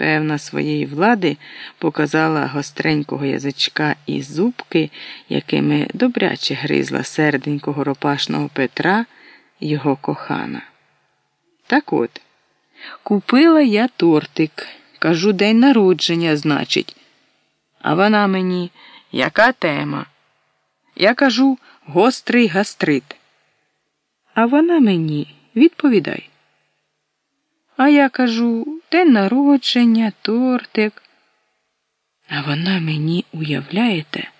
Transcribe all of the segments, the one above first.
певна своєї влади, показала гостренького язичка і зубки, якими добряче гризла серденького ропашного Петра, його кохана. Так от, купила я тортик, кажу, день народження, значить. А вона мені, яка тема? Я кажу гострий гастрит. А вона мені відповідай. А я кажу день народження, тортик. А вона мені уявляєте?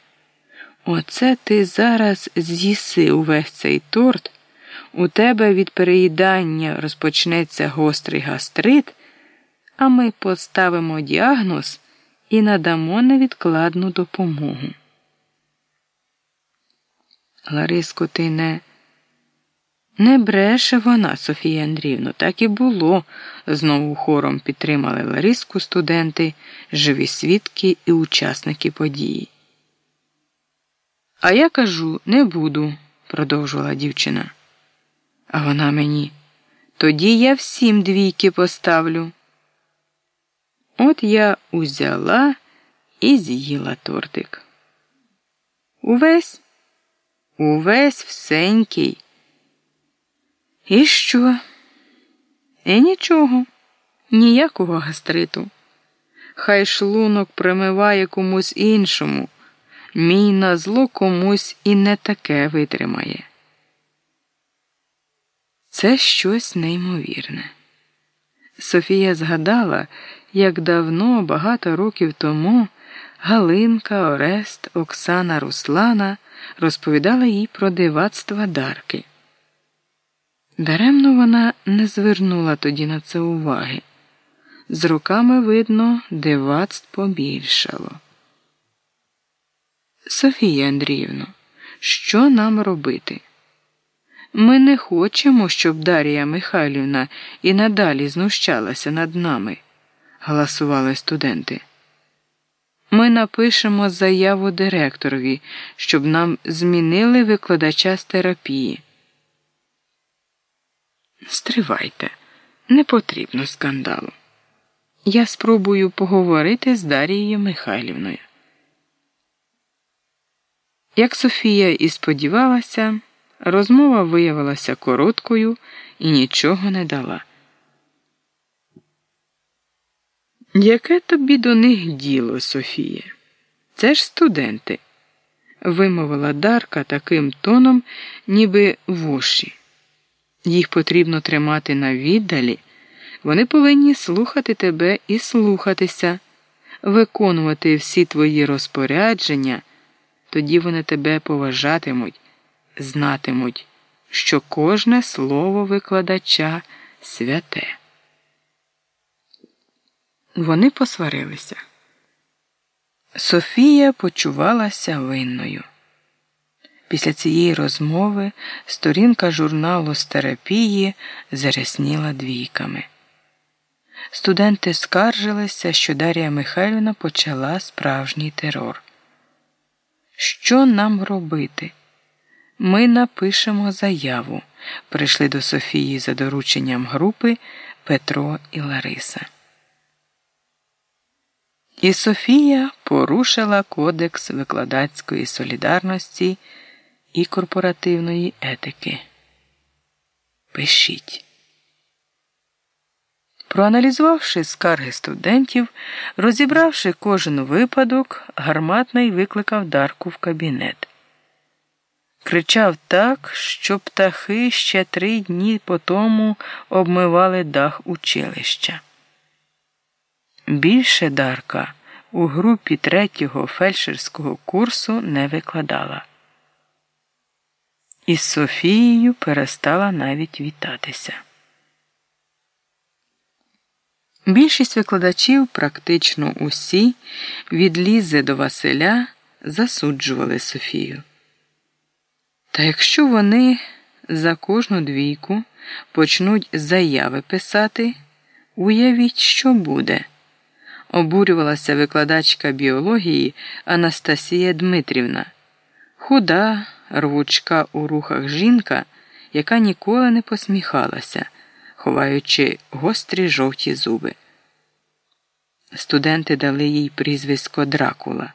Оце ти зараз з'їси увесь цей торт, у тебе від переїдання розпочнеться гострий гастрит, а ми поставимо діагноз і надамо невідкладну допомогу. Лариско, ти не. Не бреше вона, Софія Андріївна, так і було. Знову хором підтримали Лариску студенти, живі свідки і учасники події. А я кажу, не буду, продовжувала дівчина. А вона мені. Тоді я всім двійки поставлю. От я узяла і з'їла тортик. Увесь, увесь всенький. І що? І нічого, ніякого гастриту. Хай шлунок примиває комусь іншому, мій на зло комусь і не таке витримає. Це щось неймовірне. Софія згадала, як давно, багато років тому, Галинка, Орест, Оксана Руслана розповідала їй про дивацтва Дарки. Даремно вона не звернула тоді на це уваги. З руками, видно, дивацтв побільшало. Софія Андріївно, що нам робити? Ми не хочемо, щоб Дарія Михайлівна і надалі знущалася над нами, галасували студенти. Ми напишемо заяву директорові, щоб нам змінили викладача з терапії. Стривайте, не потрібно скандалу. Я спробую поговорити з Дарією Михайлівною. Як Софія і сподівалася, розмова виявилася короткою і нічого не дала. Яке тобі до них діло, Софія? Це ж студенти, вимовила Дарка таким тоном, ніби воші. Їх потрібно тримати на віддалі, вони повинні слухати тебе і слухатися, виконувати всі твої розпорядження, тоді вони тебе поважатимуть, знатимуть, що кожне слово викладача святе. Вони посварилися. Софія почувалася винною. Після цієї розмови сторінка журналу з терапії зарясніла двійками. Студенти скаржилися, що Дар'я Михайлівна почала справжній терор. Що нам робити? Ми напишемо заяву. Прийшли до Софії за дорученням групи Петро і Лариса. І Софія порушила Кодекс викладацької солідарності і корпоративної етики. Пишіть. Проаналізувавши скарги студентів, розібравши кожен випадок, гарматний викликав Дарку в кабінет. Кричав так, що птахи ще три дні по тому обмивали дах училища. Більше Дарка у групі третього фельдшерського курсу не викладала. Із Софією перестала навіть вітатися. Більшість викладачів, практично усі, від Лізи до Василя засуджували Софію. Та якщо вони за кожну двійку почнуть заяви писати, уявіть, що буде. Обурювалася викладачка біології Анастасія Дмитрівна, худа, рвучка у рухах жінка, яка ніколи не посміхалася, ховаючи гострі жовті зуби. Студенти дали їй прізвисько Дракула.